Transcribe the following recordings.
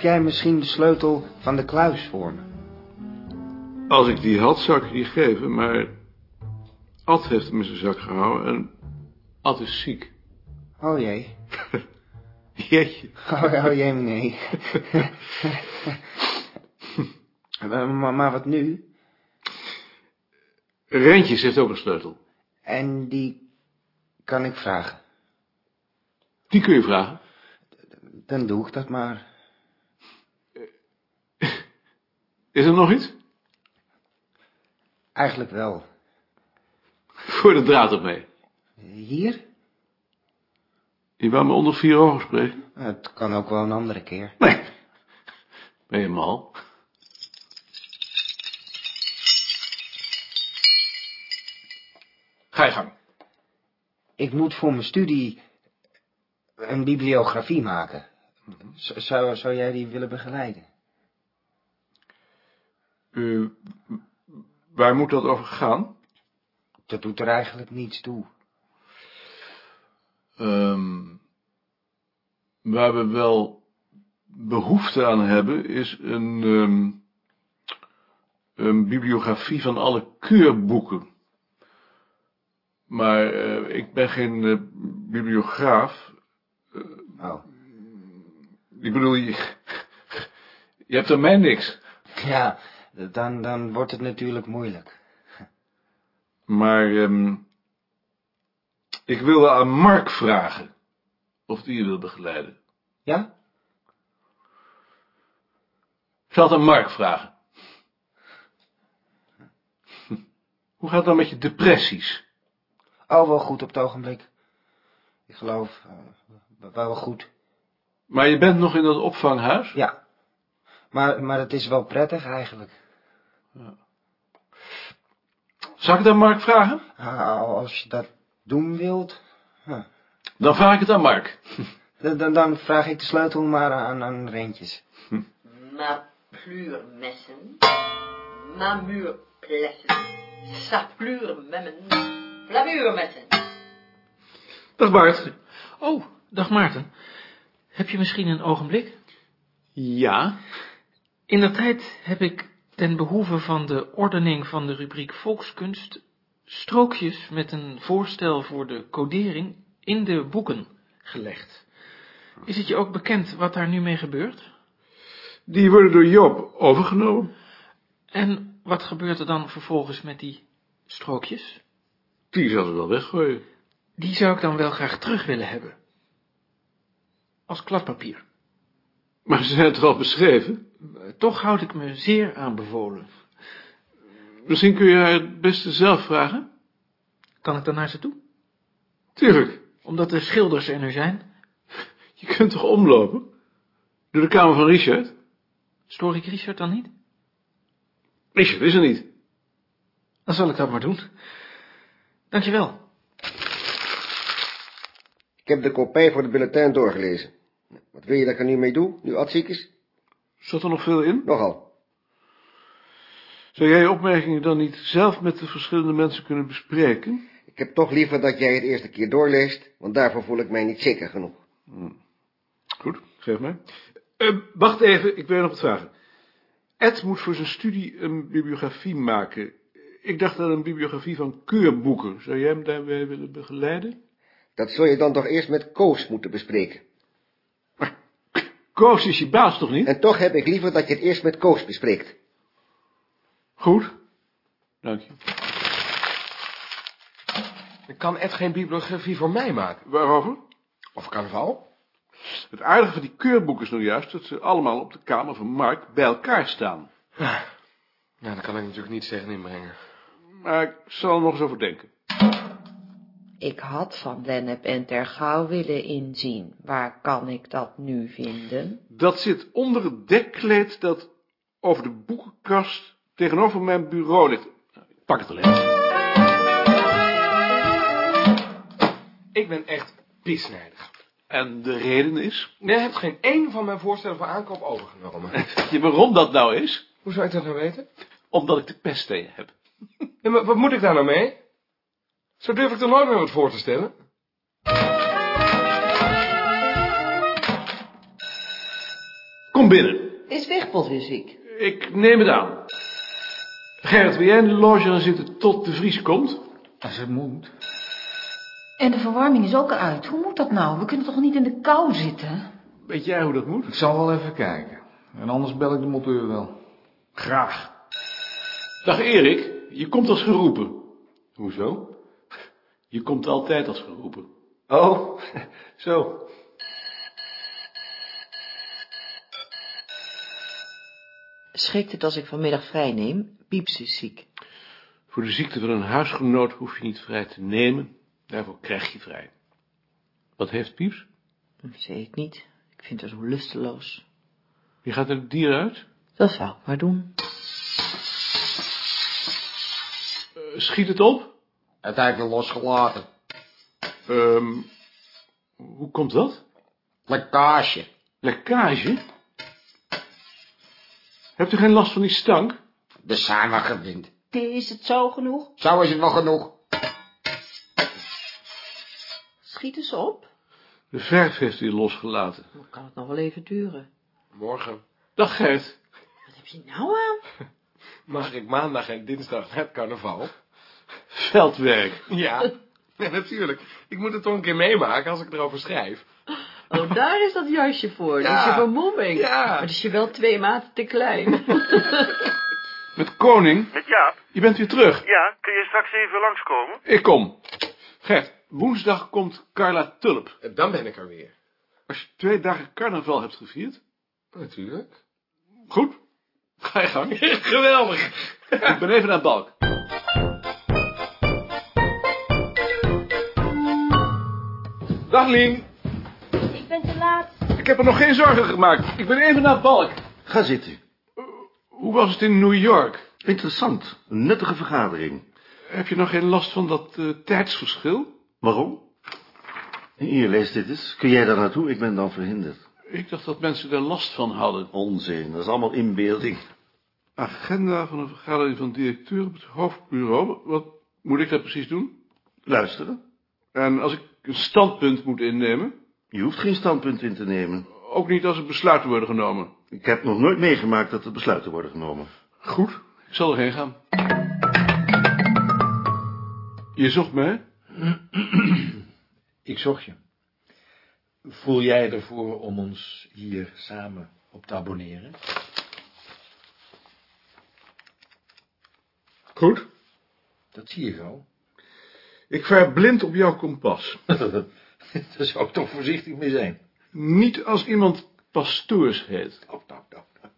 heb jij misschien de sleutel van de kluis voor me? Als ik die had, zou ik die geven, maar... Ad heeft hem in zijn zak gehouden en... Ad is ziek. Oh jee. Jeetje. Oh, oh jee, nee. maar, maar, maar wat nu? Rentjes heeft ook een sleutel. En die kan ik vragen. Die kun je vragen. Dan doe ik dat maar. Is er nog iets? Eigenlijk wel. Voor de draad op mee. Hier? Je wou me onder vier ogen spreken? Het kan ook wel een andere keer. Nee. Ben je mal? Ga je gang. Ik moet voor mijn studie een bibliografie maken. Zou, zou jij die willen begeleiden? Uh, waar moet dat over gaan? Dat doet er eigenlijk niets toe. Ehm, waar we wel behoefte aan hebben, is een, ehm, een bibliografie van alle keurboeken. Maar eh, ik ben geen eh, bibliograaf. Oh. Ik bedoel, je, je hebt aan mij niks. Ja, dan, dan wordt het natuurlijk moeilijk. Maar ehm, ik wilde aan Mark vragen of die je wil begeleiden. Ja? Ik zal het aan Mark vragen. Hoe gaat het dan met je depressies? Oh, wel goed op het ogenblik. Ik geloof, wel wel goed. Maar je bent nog in dat opvanghuis? Ja. Maar, maar het is wel prettig eigenlijk. Zal ik het aan Mark vragen? Ah, Als je dat doen wilt. Dan vraag ik het aan Mark. dan, dan, dan vraag ik de sleutel maar aan, aan Rentjes. Ma pleurmessen, ma muurplessen, sa pleurmemmen, flamuurmessen. Dag Bart. Oh, dag Maarten. Heb je misschien een ogenblik? Ja? In der tijd heb ik ten behoeve van de ordening van de rubriek Volkskunst strookjes met een voorstel voor de codering in de boeken gelegd. Is het je ook bekend wat daar nu mee gebeurt? Die worden door Job overgenomen. En wat gebeurt er dan vervolgens met die strookjes? Die zal ze wel weggooien. Die zou ik dan wel graag terug willen hebben. Als kladpapier. Maar ze zijn toch al beschreven? Toch houd ik me zeer aanbevolen. Misschien kun je haar het beste zelf vragen? Kan ik dan naar ze toe? Tuurlijk. Omdat de schilders er nu zijn? Je kunt toch omlopen? Door de kamer van Richard? Stoor ik Richard dan niet? Richard is er niet. Dan zal ik dat maar doen. Dankjewel. Ik heb de kopij voor de bulletin doorgelezen. Wat wil je dat ik er nu mee doe, nu Ad ziek is? Zat er nog veel in? Nogal. Zou jij je opmerkingen dan niet zelf met de verschillende mensen kunnen bespreken? Ik heb toch liever dat jij het eerste keer doorleest, want daarvoor voel ik mij niet zeker genoeg. Goed, geef mij. Eh, wacht even, ik wil nog wat vragen. Ed moet voor zijn studie een bibliografie maken. Ik dacht aan een bibliografie van keurboeken. Zou jij hem daarbij willen begeleiden? Dat zul je dan toch eerst met Koos moeten bespreken. Koos is je baas toch niet? En toch heb ik liever dat je het eerst met Koos bespreekt. Goed. Dank je. Ik kan Ed geen bibliografie voor mij maken. Waarover? Of carnaval? Het aardige van die keurboeken is nou juist dat ze allemaal op de kamer van Mark bij elkaar staan. Ja, daar kan ik natuurlijk niets tegen inbrengen. Maar ik zal er nog eens over denken. Ik had van Lennep en Tergouw willen inzien. Waar kan ik dat nu vinden? Dat zit onder het dekkleed dat over de boekenkast tegenover mijn bureau ligt. Ik pak het alleen. Ik ben echt pisnijdig. En de reden is? Je hebt geen één van mijn voorstellen voor aankoop overgenomen. Je waarom dat nou is? Hoe zou ik dat nou weten? Omdat ik de pest tegen heb. Ja, maar wat moet ik daar nou mee? Zo durf ik toch nooit meer wat voor te stellen? Kom binnen. Is Wigpot weer ziek? Ik neem het aan. Gerrit, wil jij in de loge gaan zitten tot de Vries komt? Als het moet. En de verwarming is ook uit. Hoe moet dat nou? We kunnen toch niet in de kou zitten? Weet jij hoe dat moet? Ik zal wel even kijken. En anders bel ik de monteur wel. Graag. Dag Erik, je komt als geroepen. Hoezo? Je komt altijd als geroepen. Oh, zo. Schikt het als ik vanmiddag vrij neem? Pieps is ziek. Voor de ziekte van een huisgenoot hoef je niet vrij te nemen. Daarvoor krijg je vrij. Wat heeft Pieps? Zeg ik niet. Ik vind haar zo lusteloos. Je gaat er het dier uit? Dat zou ik maar doen. Eh, schiet het op? Het heeft me losgelaten. Ehm, hoe komt dat? Lekkage. Lekkage? Hebt u geen last van die stank? De gewend. Is het zo genoeg? Zo is het wel genoeg. Schiet eens op. De verf heeft u losgelaten. Dan kan het nog wel even duren. Morgen. Dag Gert. Wat heb je nou aan? Mag ik maandag en dinsdag het carnaval? Veldwerk. Ja. ja, natuurlijk. Ik moet het toch een keer meemaken als ik erover schrijf. Oh, daar is dat jasje voor. Dat Ja. is je vermomming. Ja. Maar dat is je wel twee maten te klein. Met Koning. Met Jaap? Je bent weer terug. Ja, kun je straks even langskomen? Ik kom. Gert, woensdag komt Carla Tulp. Dan ben ik er weer. Als je twee dagen carnaval hebt gevierd. Natuurlijk. Goed. Ga je gang. Geweldig. Ik ben even naar het balk. Dag Lien. Ik ben te laat. Ik heb er nog geen zorgen gemaakt. Ik ben even naar het balk. Ga zitten. Hoe was het in New York? Interessant. Een nuttige vergadering. Heb je nog geen last van dat eh, tijdsverschil? Waarom? Hier, lees dit eens. Kun jij daar naartoe? Ik ben dan verhinderd. Ik dacht dat mensen er last van hadden. Onzin, dat is allemaal inbeelding. Agenda van een vergadering van directeur op het hoofdbureau. Wat moet ik daar precies doen? Luisteren. En als ik een standpunt moet innemen? Je hoeft geen standpunt in te nemen. Ook niet als er besluiten worden genomen. Ik heb nog nooit meegemaakt dat er besluiten worden genomen. Goed, ik zal erheen gaan. Je zocht mij? Ik zocht je. Voel jij ervoor om ons hier samen op te abonneren? Goed. Dat zie je wel. Ik vaar blind op jouw kompas. Daar zou ik toch voorzichtig mee zijn. Niet als iemand pastoors heet. Oh, nou, nou, nou.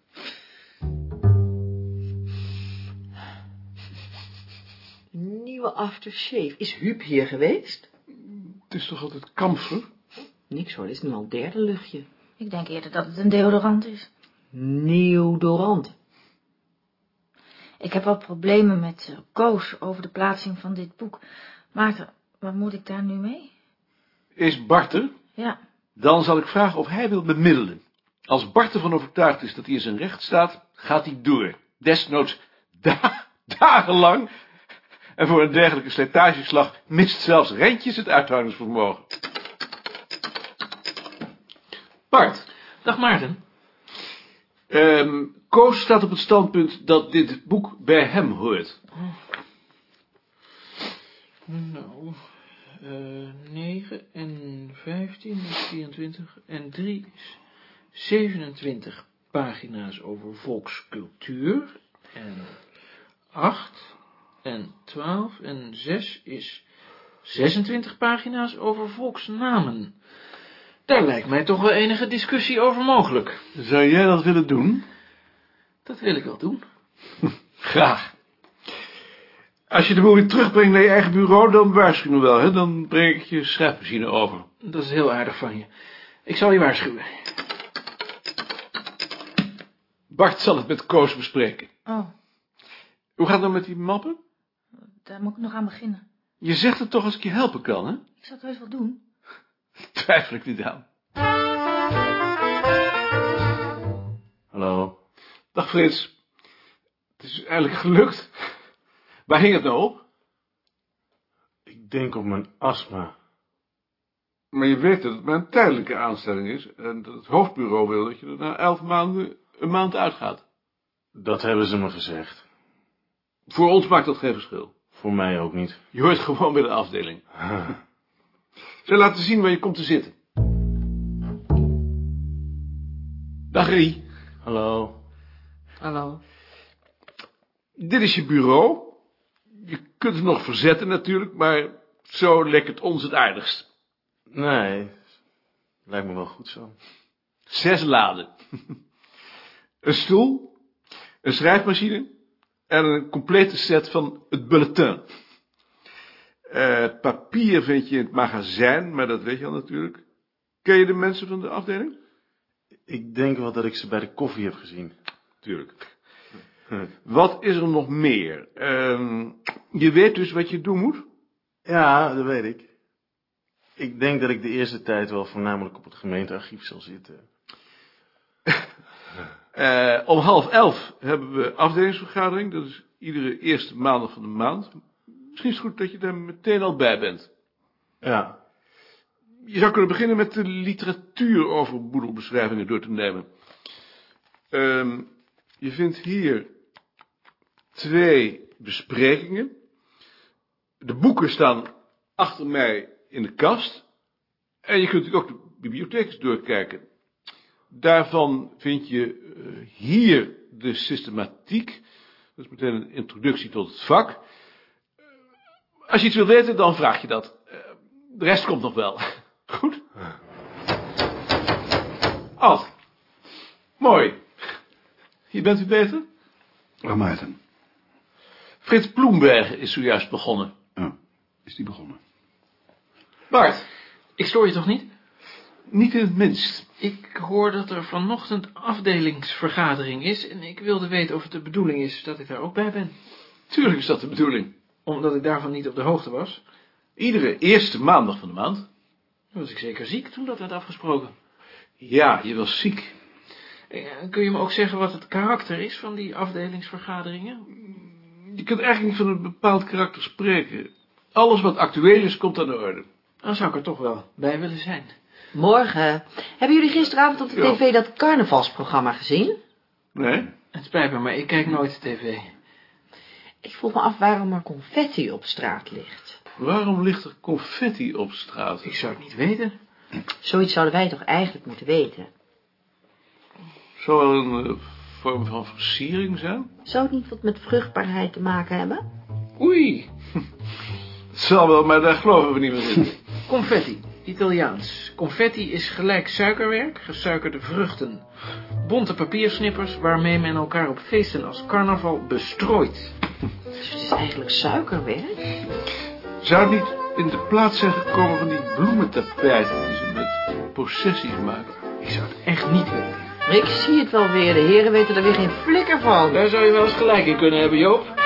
Nieuwe aftershave. Is Huub hier geweest? Het is toch altijd kamfer? Niks hoor, dit is nu al derde luchtje. Ik denk eerder dat het een deodorant is. Neodorant. Ik heb wel problemen met eh, Koos over de plaatsing van dit boek. Maarten, wat moet ik daar nu mee? Is Bart er? Ja, Dan zal ik vragen of hij wil bemiddelen. Als Bart ervan overtuigd is dat hij in zijn recht staat, gaat hij door. Desnoods da dagenlang. En voor een dergelijke slijtageslag mist zelfs Rentjes het uithoudingsvermogen. Bart, Dag Maarten. ehm, Koos staat op het standpunt dat dit boek bij hem hoort. Nou, eh 9 en 15 is 24 en 3 is 27 pagina's over volkscultuur en 8 en 12 en 6 is 26 pagina's over volksnamen. Daar lijkt mij toch wel enige discussie over mogelijk. Zou jij dat willen doen? Dat wil ik wel doen. Graag. Als je de boel weer terugbrengt naar je eigen bureau, dan waarschuw me wel, hè? Dan breng ik je schrijfmachine over. Dat is heel aardig van je. Ik zal je waarschuwen. Bart zal het met Koos bespreken. oh, Hoe gaat het nou met die mappen? daar moet ik nog aan beginnen. Je zegt het toch als ik je helpen kan, hè? Ik zal het heus wel doen. Twijfel ik niet aan. Hallo. Dag Frits. Het is eigenlijk gelukt. Waar hing het nou op? Ik denk op mijn astma. Maar je weet dat het maar een tijdelijke aanstelling is en dat het hoofdbureau wil dat je er na elf maanden een maand uitgaat. Dat hebben ze me gezegd. Voor ons maakt dat geen verschil. Voor mij ook niet. Je hoort gewoon bij de afdeling. Zij laten zien waar je komt te zitten. Dag Rie. Hallo. Hallo. Dit is je bureau. Je kunt het nog verzetten natuurlijk, maar zo lekt het ons het aardigst. Nee, lijkt me wel goed zo. Zes laden. Een stoel, een schrijfmachine en een complete set van het bulletin. Eh, het papier vind je in het magazijn, maar dat weet je al natuurlijk. Ken je de mensen van de afdeling? Ik denk wel dat ik ze bij de koffie heb gezien. Tuurlijk. Wat is er nog meer? Ehm, je weet dus wat je doen moet? Ja, dat weet ik. Ik denk dat ik de eerste tijd wel voornamelijk op het gemeentearchief zal zitten. Eh, om half elf hebben we afdelingsvergadering. Dat is iedere eerste maandag van de maand. Misschien is het goed dat je daar meteen al bij bent. Ja. Je zou kunnen beginnen met de literatuur over boedelbeschrijvingen door te nemen. Ehm, je vindt hier twee besprekingen. De boeken staan achter mij in de kast. En je kunt ook de bibliotheek doorkijken. Daarvan vind je eh, hier de systematiek. Dat is meteen een introductie tot het vak. Als je iets wil weten, dan vraag je dat. Eh, de rest komt nog wel. Goed? Ad. Mooi. Je bent u beter? Waar Maarten? Frits Bloemberg is zojuist begonnen. Oh, is die begonnen? Bart, ik stoor je toch niet? Niet in het minst. Ik hoor dat er vanochtend afdelingsvergadering is en ik wilde weten of het de bedoeling is dat ik daar ook bij ben. Tuurlijk is dat de bedoeling. Omdat ik daarvan niet op de hoogte was. Iedere eerste maandag van de maand. Dan was ik zeker ziek toen dat werd afgesproken. Ja, je was ziek. Kun je me ook zeggen wat het karakter is van die afdelingsvergaderingen? Je kunt eigenlijk niet van een bepaald karakter spreken. Alles wat actueel is, komt aan de orde. Dan zou ik er toch wel bij willen zijn. Morgen. Hebben jullie gisteravond op de Ja. tv dat carnavalsprogramma gezien? Nee? Het spijt me, maar ik kijk nooit tv. Ik vroeg me af waarom er confetti op straat ligt. Waarom ligt er confetti op straat? Ik zou het niet weten. Zoiets zouden wij toch eigenlijk moeten weten? Zou wel een eh, vorm van versiering zijn? Zou het niet wat met vruchtbaarheid te maken hebben? Oei. Het zal wel, maar daar geloven we niet meer in. Confetti, Italiaans. Confetti is gelijk suikerwerk, gesuikerde vruchten. Bonte papiersnippers waarmee men elkaar op feesten als carnaval bestrooit. Dus het is eigenlijk suikerwerk? Zou het niet in de plaats zijn gekomen van die bloementapijten die ze met possessies maken? Ik zou het echt niet weten. Ik zie het wel weer, de heren weten er weer geen flikker van. Daar zou je wel eens gelijk in kunnen hebben, Joop.